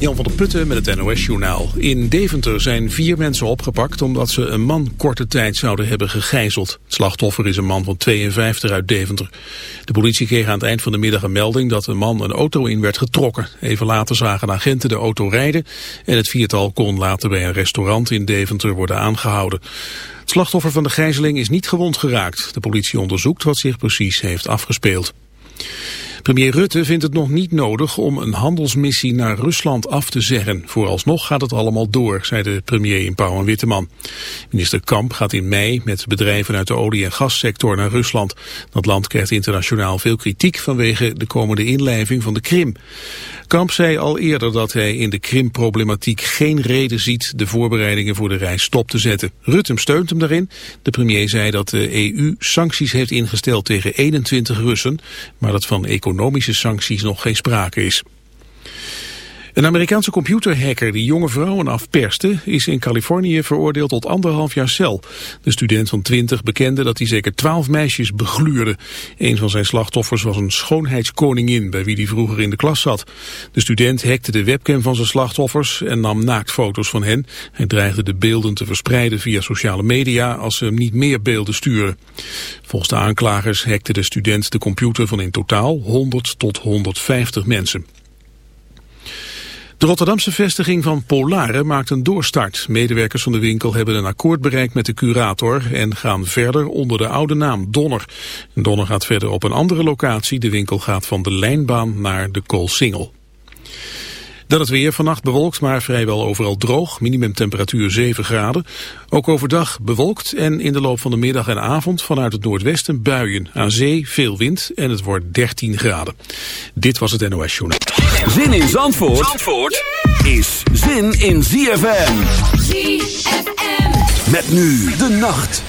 Jan van der Putten met het NOS-journaal. In Deventer zijn vier mensen opgepakt omdat ze een man korte tijd zouden hebben gegijzeld. Het slachtoffer is een man van 52 uit Deventer. De politie kreeg aan het eind van de middag een melding dat een man een auto in werd getrokken. Even later zagen agenten de auto rijden en het viertal kon later bij een restaurant in Deventer worden aangehouden. Het slachtoffer van de gijzeling is niet gewond geraakt. De politie onderzoekt wat zich precies heeft afgespeeld. Premier Rutte vindt het nog niet nodig om een handelsmissie naar Rusland af te zeggen. Vooralsnog gaat het allemaal door, zei de premier in Pauw en Witteman. Minister Kamp gaat in mei met bedrijven uit de olie- en gassector naar Rusland. Dat land krijgt internationaal veel kritiek vanwege de komende inlijving van de Krim. Kamp zei al eerder dat hij in de Krim-problematiek geen reden ziet de voorbereidingen voor de reis stop te zetten. Rutte steunt hem daarin. De premier zei dat de EU sancties heeft ingesteld tegen 21 Russen, maar dat van economische sancties nog geen sprake is. Een Amerikaanse computerhacker die jonge vrouwen afperste is in Californië veroordeeld tot anderhalf jaar cel. De student van 20 bekende dat hij zeker twaalf meisjes begluurde. Een van zijn slachtoffers was een schoonheidskoningin bij wie hij vroeger in de klas zat. De student hackte de webcam van zijn slachtoffers en nam naaktfoto's van hen. Hij dreigde de beelden te verspreiden via sociale media als ze hem niet meer beelden sturen. Volgens de aanklagers hackte de student de computer van in totaal 100 tot 150 mensen. De Rotterdamse vestiging van Polare maakt een doorstart. Medewerkers van de winkel hebben een akkoord bereikt met de curator en gaan verder onder de oude naam Donner. Donner gaat verder op een andere locatie. De winkel gaat van de lijnbaan naar de Koolsingel. Dan het weer vannacht bewolkt, maar vrijwel overal droog. Minimumtemperatuur 7 graden. Ook overdag bewolkt en in de loop van de middag en avond vanuit het noordwesten buien. Aan zee veel wind en het wordt 13 graden. Dit was het NOS Journal. Zin in Zandvoort, Zandvoort is zin in ZFM. ZFM. Met nu de nacht.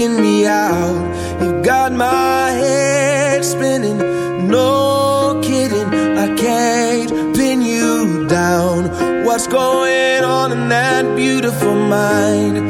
taking me out. You've got my head spinning. No kidding, I can't pin you down. What's going on in that beautiful mind?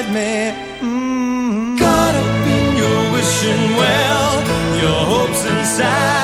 at me. Mm -hmm. Caught up in your wishing well, your hopes inside.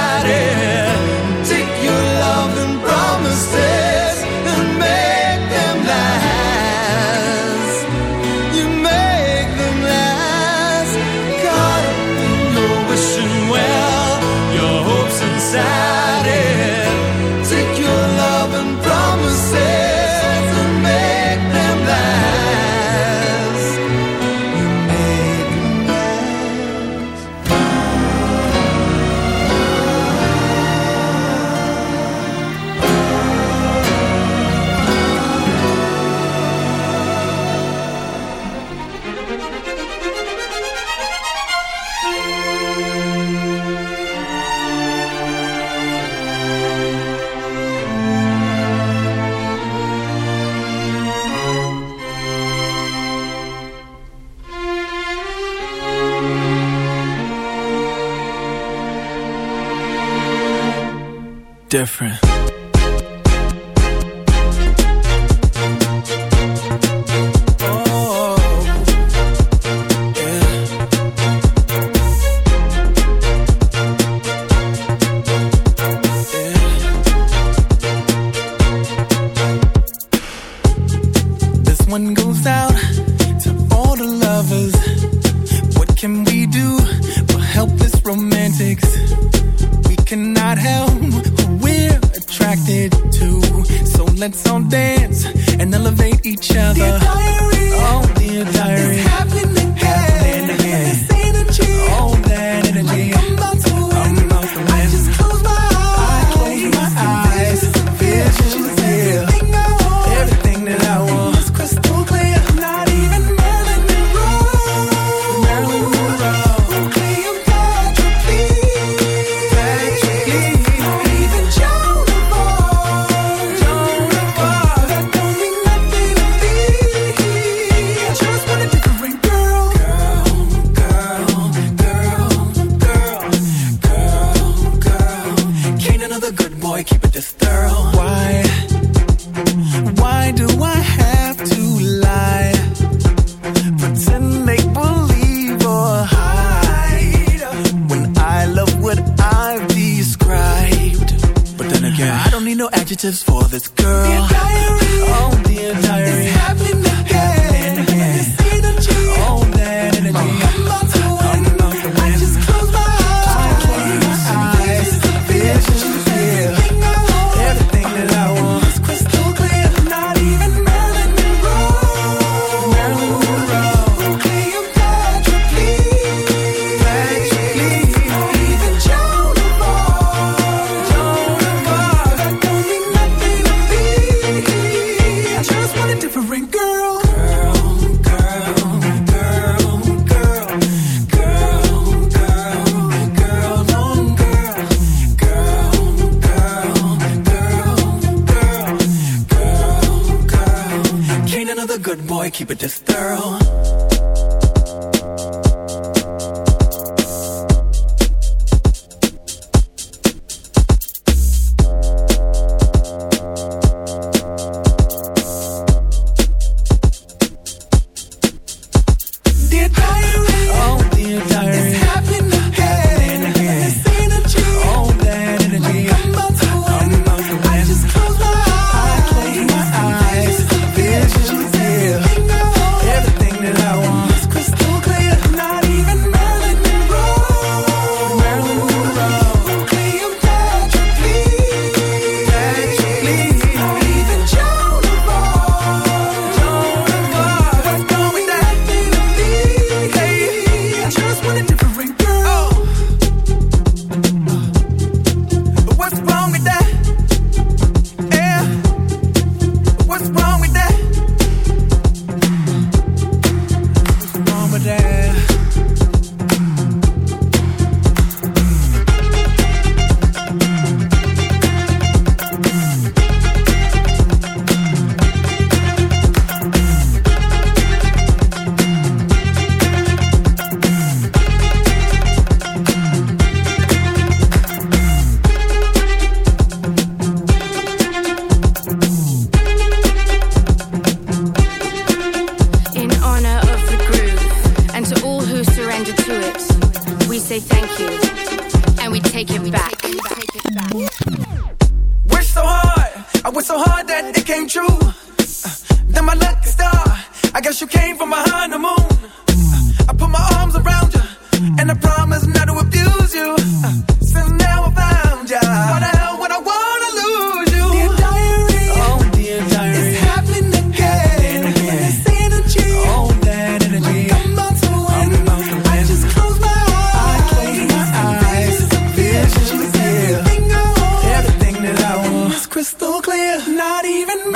different. crystal clear, not even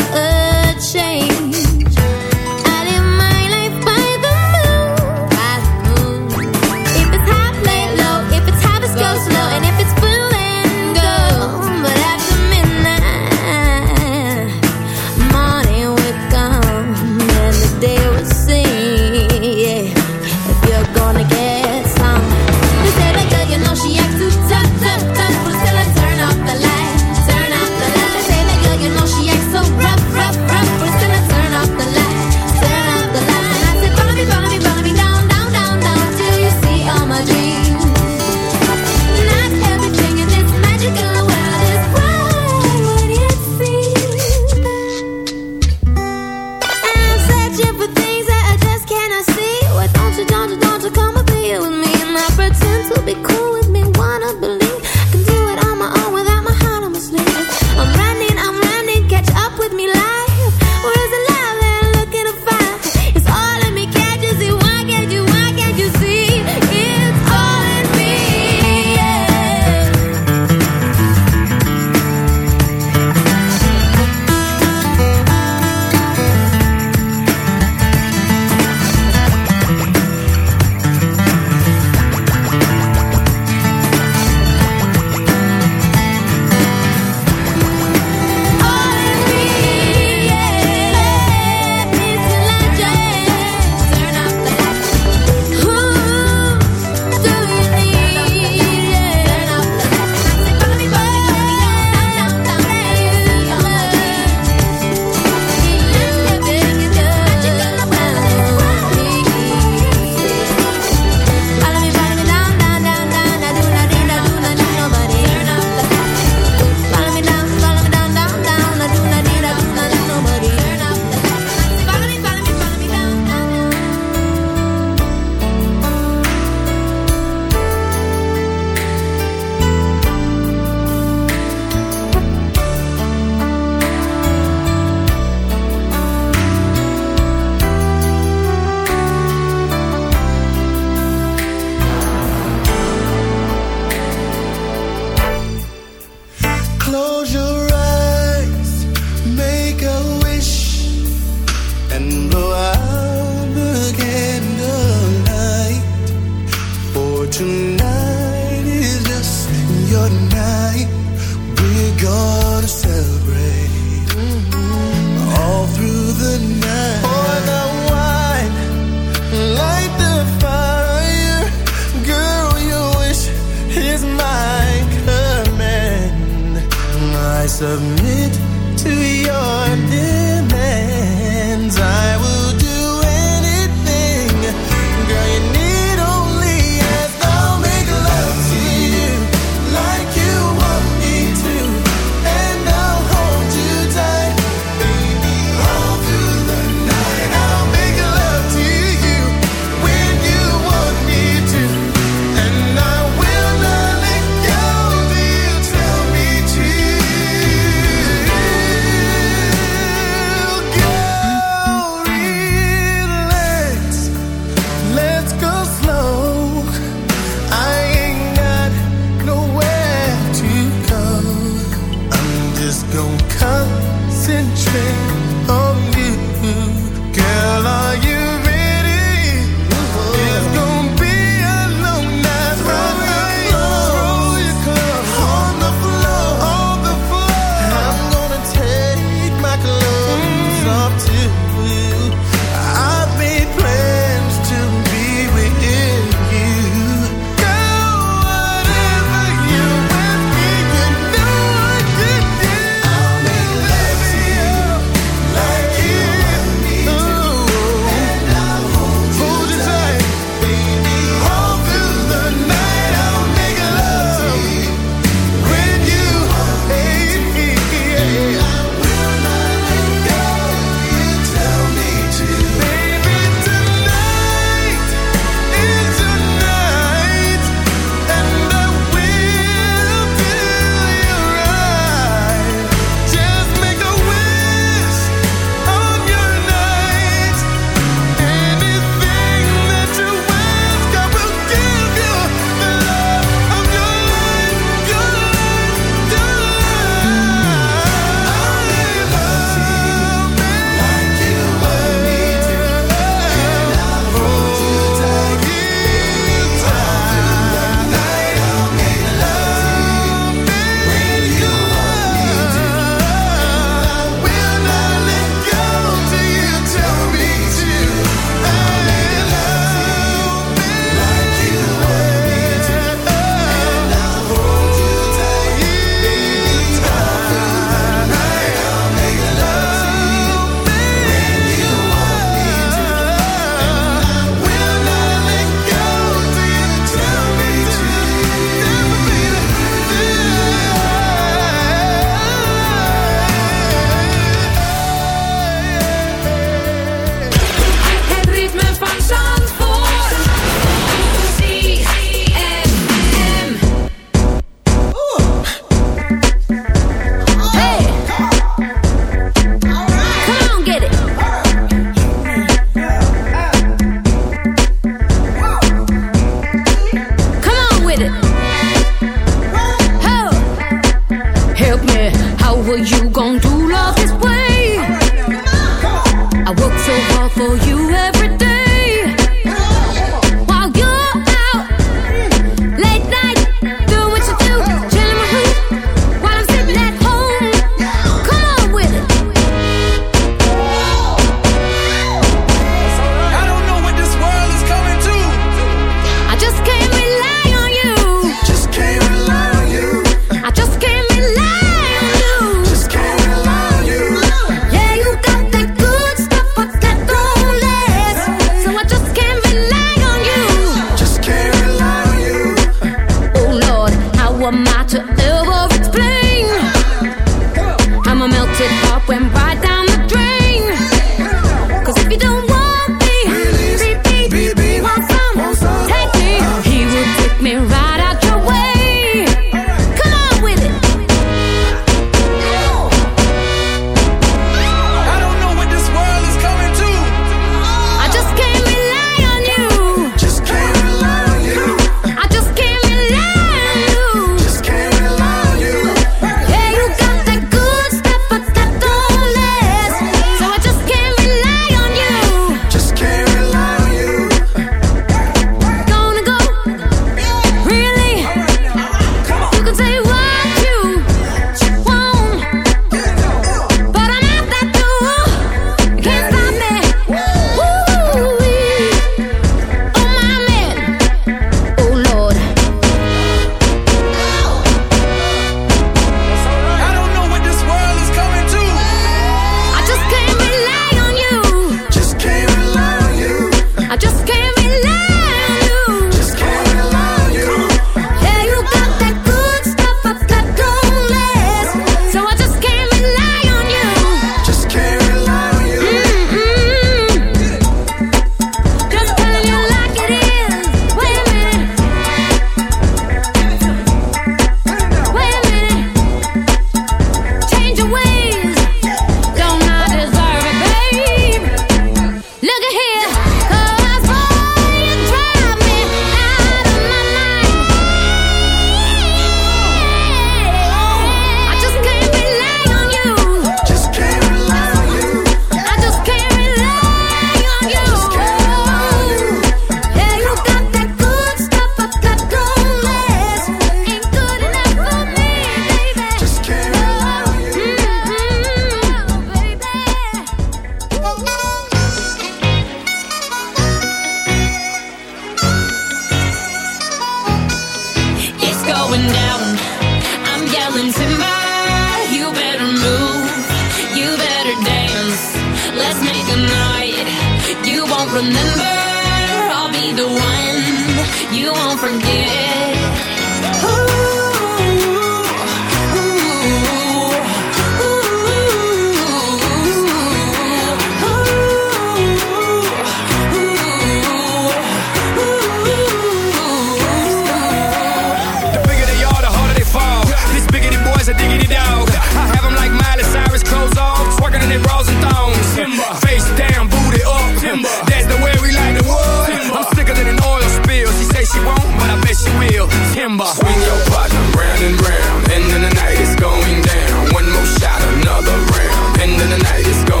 meal, timber. Swing your partner round and round, and then the night is going down. One more shot, another round, and then the night is going down.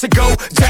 So go down.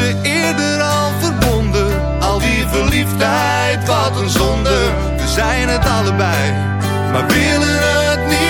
Mensen eerder al verbonden. Al die verliefdheid, wat een zonde. We zijn het allebei, maar willen het niet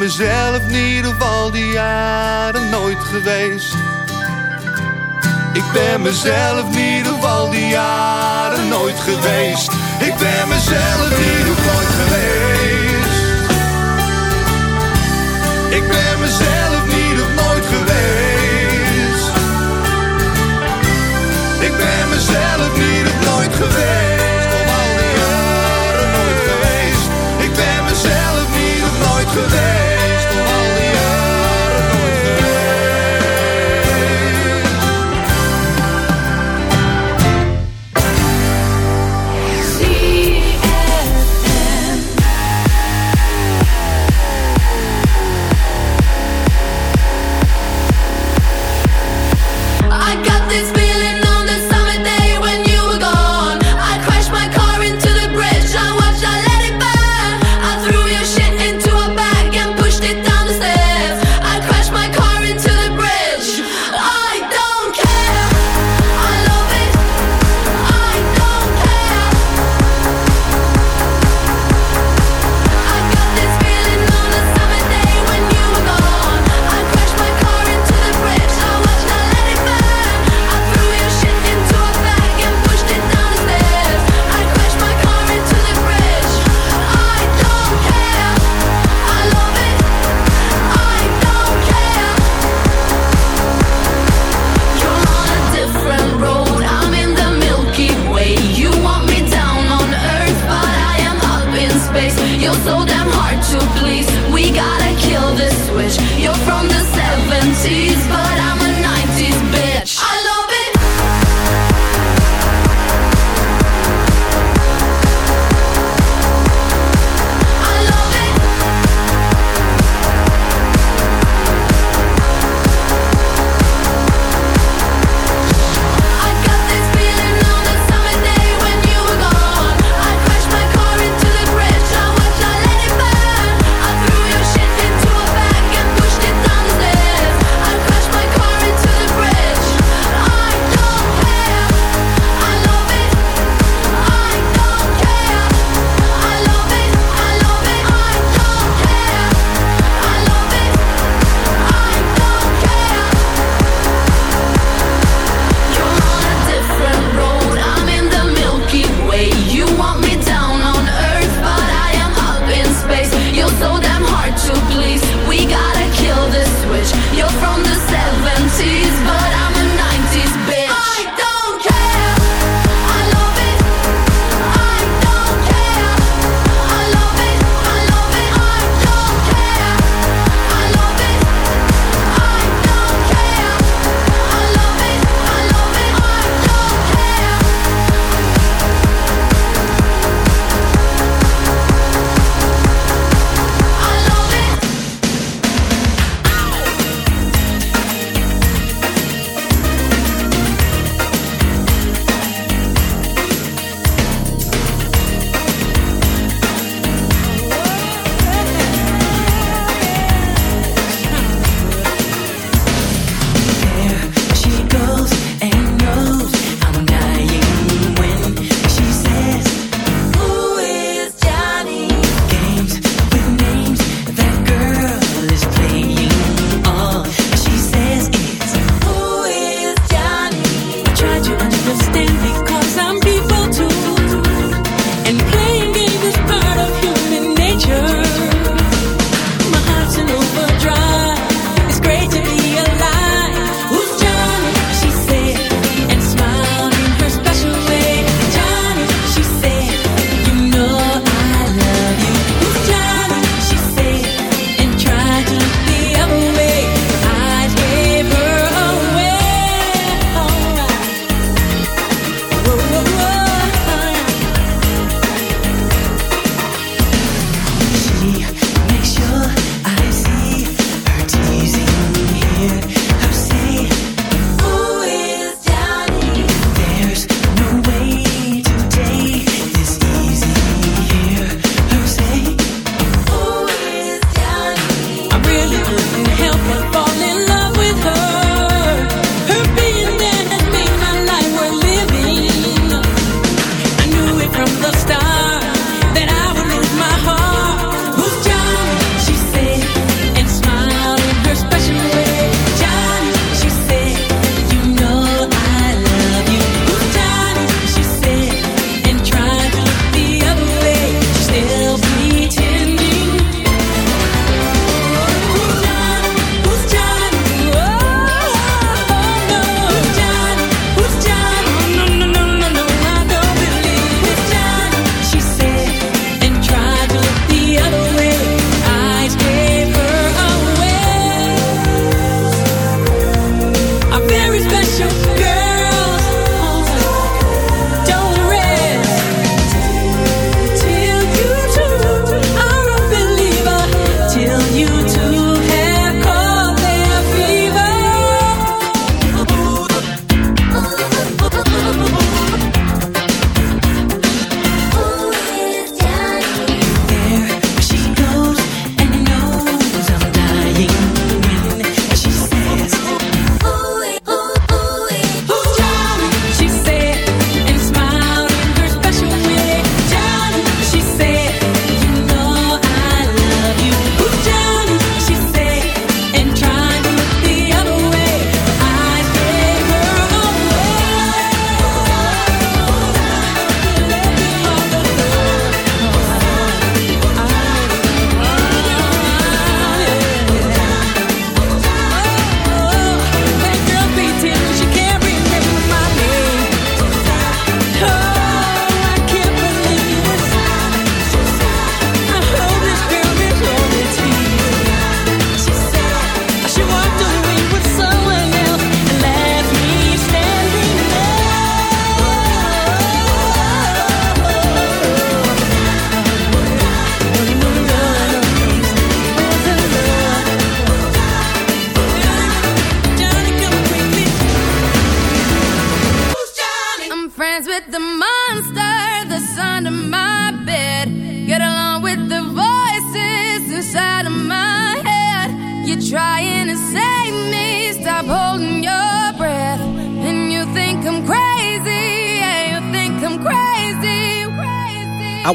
Mezelf niet of al die jaren nooit geweest. Ik ben mezelf niet of al die jaren nooit geweest. Ik ben mezelf niet of nooit geweest. Ik ben mezelf niet of nooit geweest. Ik ben mezelf niet of nooit geweest. Of al die jaren nooit geweest. Ik ben mezelf niet of nooit geweest.